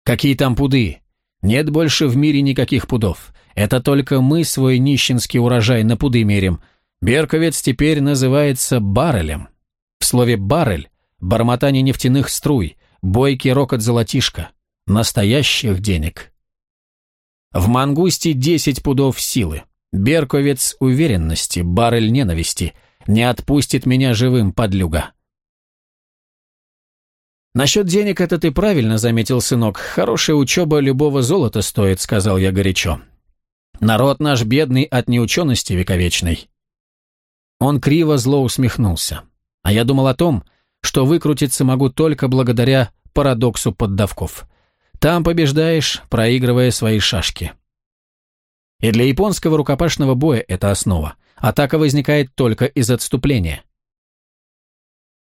Какие там пуды? Нет больше в мире никаких пудов. Это только мы свой нищенский урожай на пуды мерим. Берковец теперь называется баррелем. В слове «баррель» – бормотание нефтяных струй, бойкий рокот золотишка, настоящих денег. В мангусте 10 пудов силы. Берковец уверенности, баррель ненависти. Не отпустит меня живым, подлюга. «Насчет денег это ты правильно заметил, сынок. Хорошая учеба любого золота стоит», — сказал я горячо. Народ наш бедный от неучености вековечной». Он криво зло усмехнулся. А я думал о том, что выкрутиться могу только благодаря парадоксу поддавков. Там побеждаешь, проигрывая свои шашки. И для японского рукопашного боя это основа. Атака возникает только из отступления.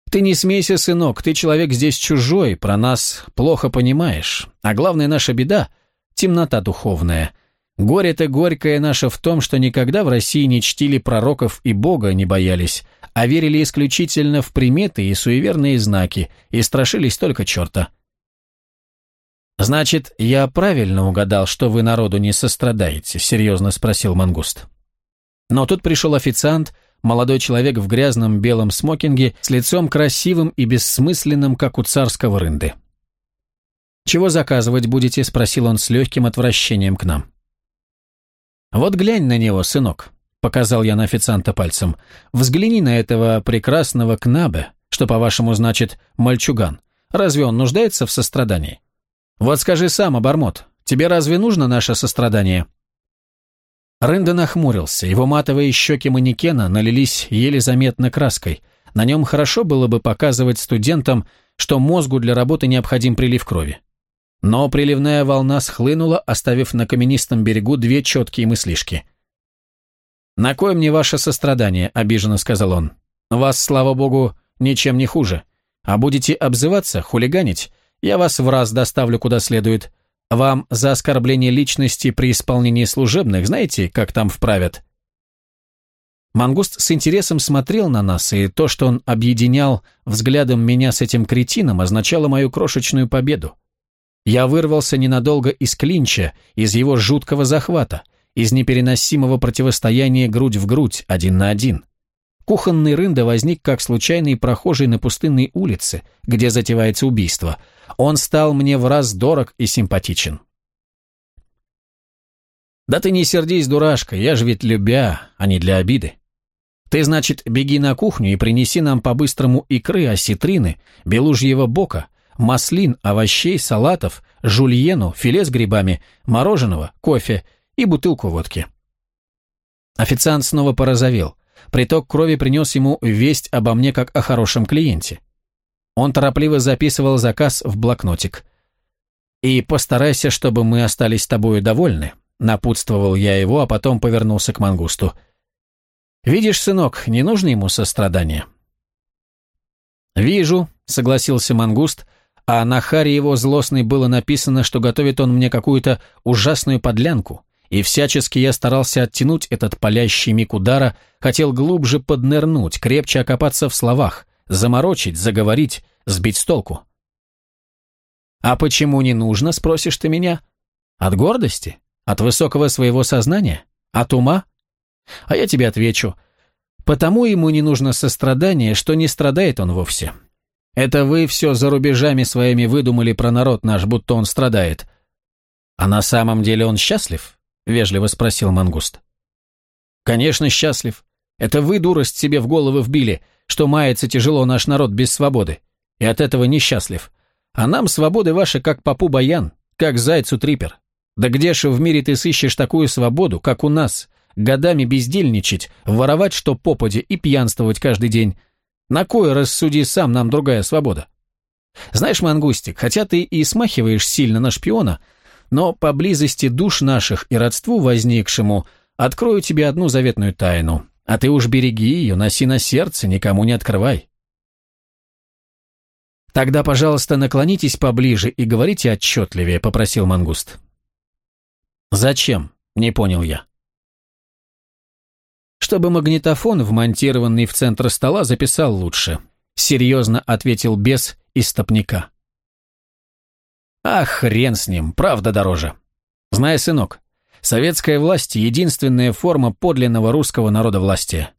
Ты не смейся, сынок, ты человек здесь чужой, про нас плохо понимаешь. А главная наша беда – темнота духовная – Горе-то горькое наше в том, что никогда в России не чтили пророков и Бога не боялись, а верили исключительно в приметы и суеверные знаки, и страшились только черта. «Значит, я правильно угадал, что вы народу не сострадаете?» – серьезно спросил Мангуст. Но тут пришел официант, молодой человек в грязном белом смокинге, с лицом красивым и бессмысленным, как у царского рынды. «Чего заказывать будете?» – спросил он с легким отвращением к нам. «Вот глянь на него, сынок», – показал я на официанта пальцем. «Взгляни на этого прекрасного кнабе, что, по-вашему, значит «мальчуган». Разве он нуждается в сострадании?» Вот скажи сам, обормот, тебе разве нужно наше сострадание?» Рында нахмурился, его матовые щеки манекена налились еле заметно краской. На нем хорошо было бы показывать студентам, что мозгу для работы необходим прилив крови. Но приливная волна схлынула, оставив на каменистом берегу две четкие мыслишки. «На кое мне ваше сострадание?» – обиженно сказал он. «Вас, слава богу, ничем не хуже. А будете обзываться, хулиганить, я вас в раз доставлю куда следует. Вам за оскорбление личности при исполнении служебных, знаете, как там вправят?» Мангуст с интересом смотрел на нас, и то, что он объединял взглядом меня с этим кретином, означало мою крошечную победу. Я вырвался ненадолго из клинча, из его жуткого захвата, из непереносимого противостояния грудь в грудь, один на один. Кухонный рында возник как случайный прохожий на пустынной улице, где затевается убийство. Он стал мне в раз дорог и симпатичен. «Да ты не сердись, дурашка, я же ведь любя, а не для обиды. Ты, значит, беги на кухню и принеси нам по-быстрому икры, осетрины, белужьего бока, маслин, овощей, салатов, жульену, филе с грибами, мороженого, кофе и бутылку водки». Официант снова порозовел – Приток крови принес ему весть обо мне как о хорошем клиенте. Он торопливо записывал заказ в блокнотик. «И постарайся, чтобы мы остались с тобою довольны», напутствовал я его, а потом повернулся к мангусту. «Видишь, сынок, не нужно ему сострадания». «Вижу», — согласился мангуст, а на харе его злостной было написано, что готовит он мне какую-то ужасную подлянку, и всячески я старался оттянуть этот палящий миг удара, хотел глубже поднырнуть, крепче окопаться в словах, заморочить, заговорить, сбить с толку. «А почему не нужно?» – спросишь ты меня. «От гордости? От высокого своего сознания? От ума?» А я тебе отвечу. Потому ему не нужно сострадание, что не страдает он вовсе. Это вы все за рубежами своими выдумали про народ наш, будто он страдает. А на самом деле он счастлив? — вежливо спросил Мангуст. «Конечно, счастлив. Это вы, дурость, себе в голову вбили, что мается тяжело наш народ без свободы. И от этого несчастлив. А нам свободы ваши как попу баян, как зайцу трипер. Да где же в мире ты сыщешь такую свободу, как у нас, годами бездельничать, воровать что попади и пьянствовать каждый день? На кое, рассуди сам, нам другая свобода? Знаешь, Мангустик, хотя ты и смахиваешь сильно на шпиона, но по близости душ наших и родству возникшему открою тебе одну заветную тайну, а ты уж береги ее, носи на сердце, никому не открывай. «Тогда, пожалуйста, наклонитесь поближе и говорите отчетливее», — попросил Мангуст. «Зачем?» — не понял я. «Чтобы магнитофон, вмонтированный в центр стола, записал лучше», — серьезно ответил бес из топника. Ах, хрен с ним, правда дороже. Знай, сынок, советская власть – единственная форма подлинного русского народа власти.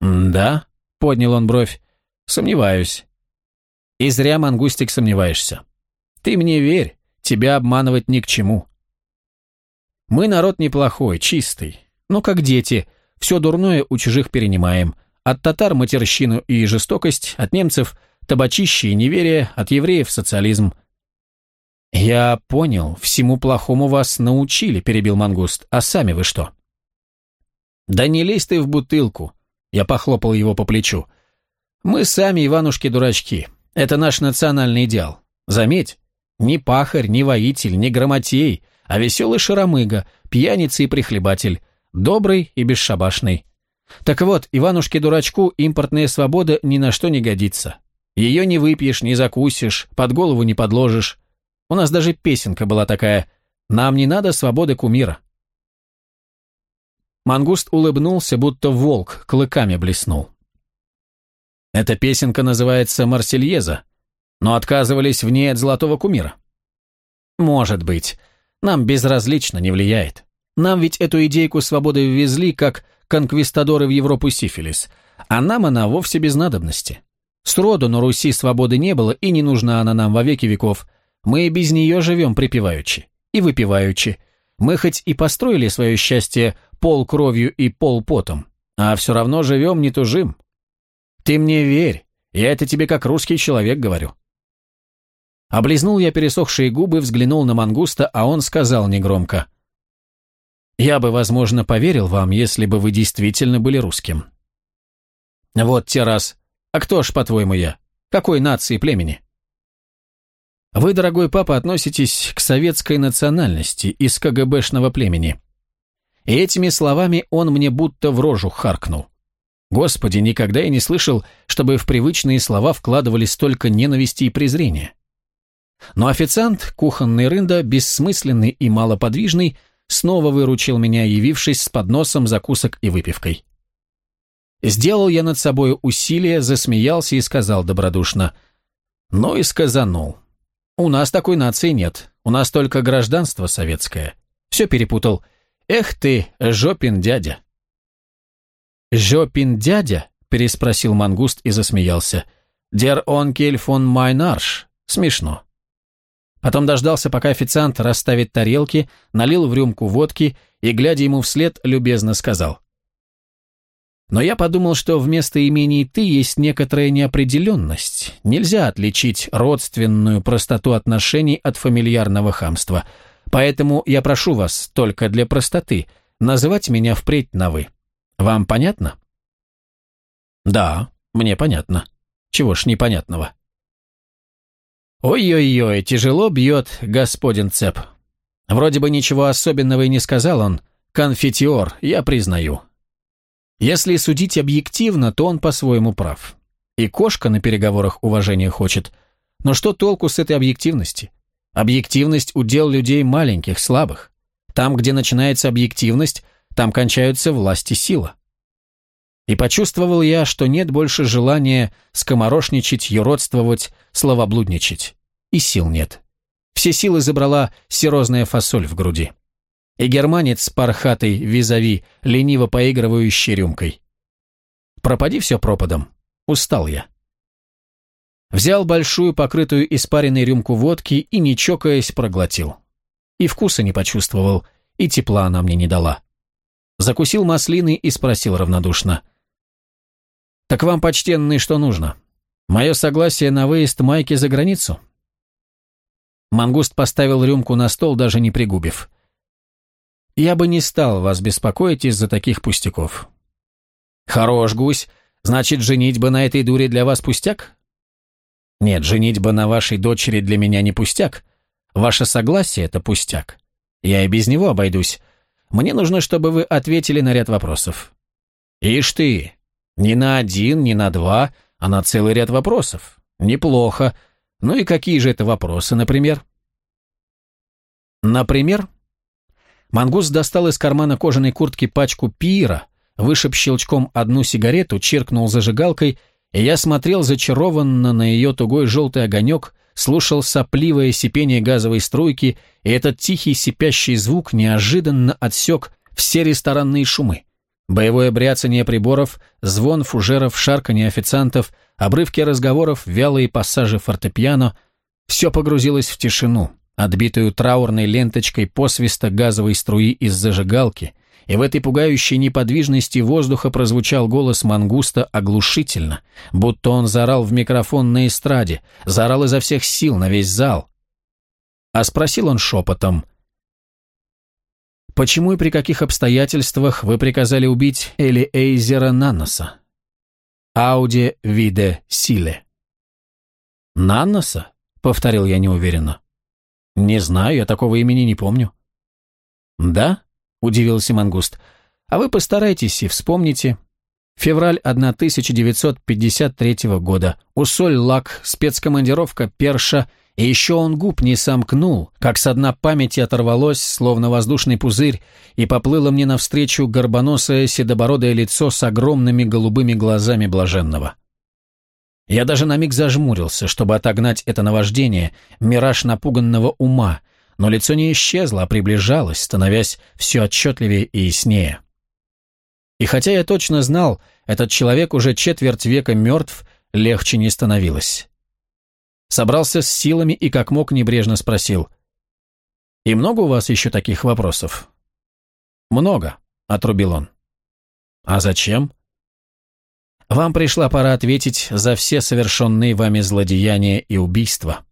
«Да?» – поднял он бровь. «Сомневаюсь». «И зря, Мангустик, сомневаешься. Ты мне верь, тебя обманывать ни к чему. Мы народ неплохой, чистый, но как дети, все дурное у чужих перенимаем. От татар матерщину и жестокость, от немцев – табачище и неверие, от евреев – социализм – «Я понял, всему плохому вас научили», — перебил Мангуст. «А сами вы что?» «Да не лезь ты в бутылку», — я похлопал его по плечу. «Мы сами, Иванушки-дурачки. Это наш национальный идеал. Заметь, ни пахарь, ни воитель, ни грамотей, а веселый шаромыга, пьяница и прихлебатель, добрый и бесшабашный. Так вот, Иванушке-дурачку импортная свобода ни на что не годится. Ее не выпьешь, не закусишь, под голову не подложишь. У нас даже песенка была такая «Нам не надо свободы кумира». Мангуст улыбнулся, будто волк клыками блеснул. Эта песенка называется «Марсельеза», но отказывались в ней от золотого кумира. Может быть. Нам безразлично, не влияет. Нам ведь эту идейку свободы ввезли, как конквистадоры в Европу сифилис, а нам она вовсе без надобности. Сроду на Руси свободы не было, и не нужна она нам во веки веков. Мы без нее живем припеваючи и выпиваючи. Мы хоть и построили свое счастье пол кровью и пол потом, а все равно живем не тужим. Ты мне верь, я это тебе как русский человек говорю. Облизнул я пересохшие губы, взглянул на мангуста, а он сказал негромко. «Я бы, возможно, поверил вам, если бы вы действительно были русским». «Вот те раз. А кто ж, по-твоему, я? Какой нации племени?» «Вы, дорогой папа, относитесь к советской национальности из КГБшного племени». И этими словами он мне будто в рожу харкнул. Господи, никогда я не слышал, чтобы в привычные слова вкладывали столько ненависти и презрения. Но официант, кухонный рында, бессмысленный и малоподвижный, снова выручил меня, явившись с подносом закусок и выпивкой. Сделал я над собой усилие, засмеялся и сказал добродушно, «Ну и сказанул. У нас такой нации нет, у нас только гражданство советское. Все перепутал. Эх ты, жопин дядя!» «Жопин дядя?» – переспросил мангуст и засмеялся. «Дер онкель фон Майнарш. Смешно». Потом дождался, пока официант расставит тарелки, налил в рюмку водки и, глядя ему вслед, любезно сказал. «Но я подумал, что вместо имени «ты» есть некоторая неопределенность. Нельзя отличить родственную простоту отношений от фамильярного хамства. Поэтому я прошу вас, только для простоты, называть меня впредь на «вы». Вам понятно?» «Да, мне понятно. Чего ж непонятного?» Ой-ой-ой, тяжело бьет господин Цеп. Вроде бы ничего особенного и не сказал он. Конфетиор, я признаю. Если судить объективно, то он по-своему прав. И кошка на переговорах уважения хочет. Но что толку с этой объективности? Объективность – удел людей маленьких, слабых. Там, где начинается объективность, там кончаются власть и сила. И почувствовал я, что нет больше желания скоморошничать, юродствовать, словоблудничать. И сил нет. Все силы забрала серозная фасоль в груди. И германец пархатый визави, лениво поигрывающий рюмкой. Пропади все пропадом. Устал я. Взял большую, покрытую испаренной рюмку водки и, не чокаясь, проглотил. И вкуса не почувствовал, и тепла она мне не дала. Закусил маслины и спросил равнодушно — «Так вам, почтенный, что нужно? Мое согласие на выезд Майки за границу?» Мангуст поставил рюмку на стол, даже не пригубив. «Я бы не стал вас беспокоить из-за таких пустяков». «Хорош, гусь. Значит, женить бы на этой дуре для вас пустяк?» «Нет, женить бы на вашей дочери для меня не пустяк. Ваше согласие — это пустяк. Я и без него обойдусь. Мне нужно, чтобы вы ответили на ряд вопросов». «Ишь ты, не на один, не на два, а на целый ряд вопросов. Неплохо. Ну и какие же это вопросы, например? Например? Мангус достал из кармана кожаной куртки пачку пира, вышиб щелчком одну сигарету, чиркнул зажигалкой, и я смотрел зачарованно на ее тугой желтый огонек, слушал сопливое сипение газовой струйки, и этот тихий сипящий звук неожиданно отсек все ресторанные шумы. Боевое бряцание приборов, звон фужеров, шарканье официантов, обрывки разговоров, вялые пассажи фортепиано – все погрузилось в тишину, отбитую траурной ленточкой посвиста газовой струи из зажигалки, и в этой пугающей неподвижности воздуха прозвучал голос мангуста оглушительно, будто он заорал в микрофон на эстраде, заорал изо всех сил на весь зал. А спросил он шепотом – Почему и при каких обстоятельствах вы приказали убить Эли Эйзера Наноса? Ауди виде силе. Наноса? Повторил я неуверенно. Не знаю, я такого имени не помню. Да? Удивился Мангуст. А вы постарайтесь и вспомните. Февраль 1953 года. Усоль-Лак, спецкомандировка Перша – и еще он губ не сомкнул, как со дна памяти оторвалось, словно воздушный пузырь, и поплыло мне навстречу горбоносое седобородое лицо с огромными голубыми глазами блаженного. Я даже на миг зажмурился, чтобы отогнать это наваждение, мираж напуганного ума, но лицо не исчезло, а приближалось, становясь все отчетливее и яснее. И хотя я точно знал, этот человек уже четверть века мертв, легче не становилось. Собрался с силами и как мог небрежно спросил. «И много у вас еще таких вопросов?» «Много», — отрубил он. «А зачем?» «Вам пришла пора ответить за все совершенные вами злодеяния и убийства».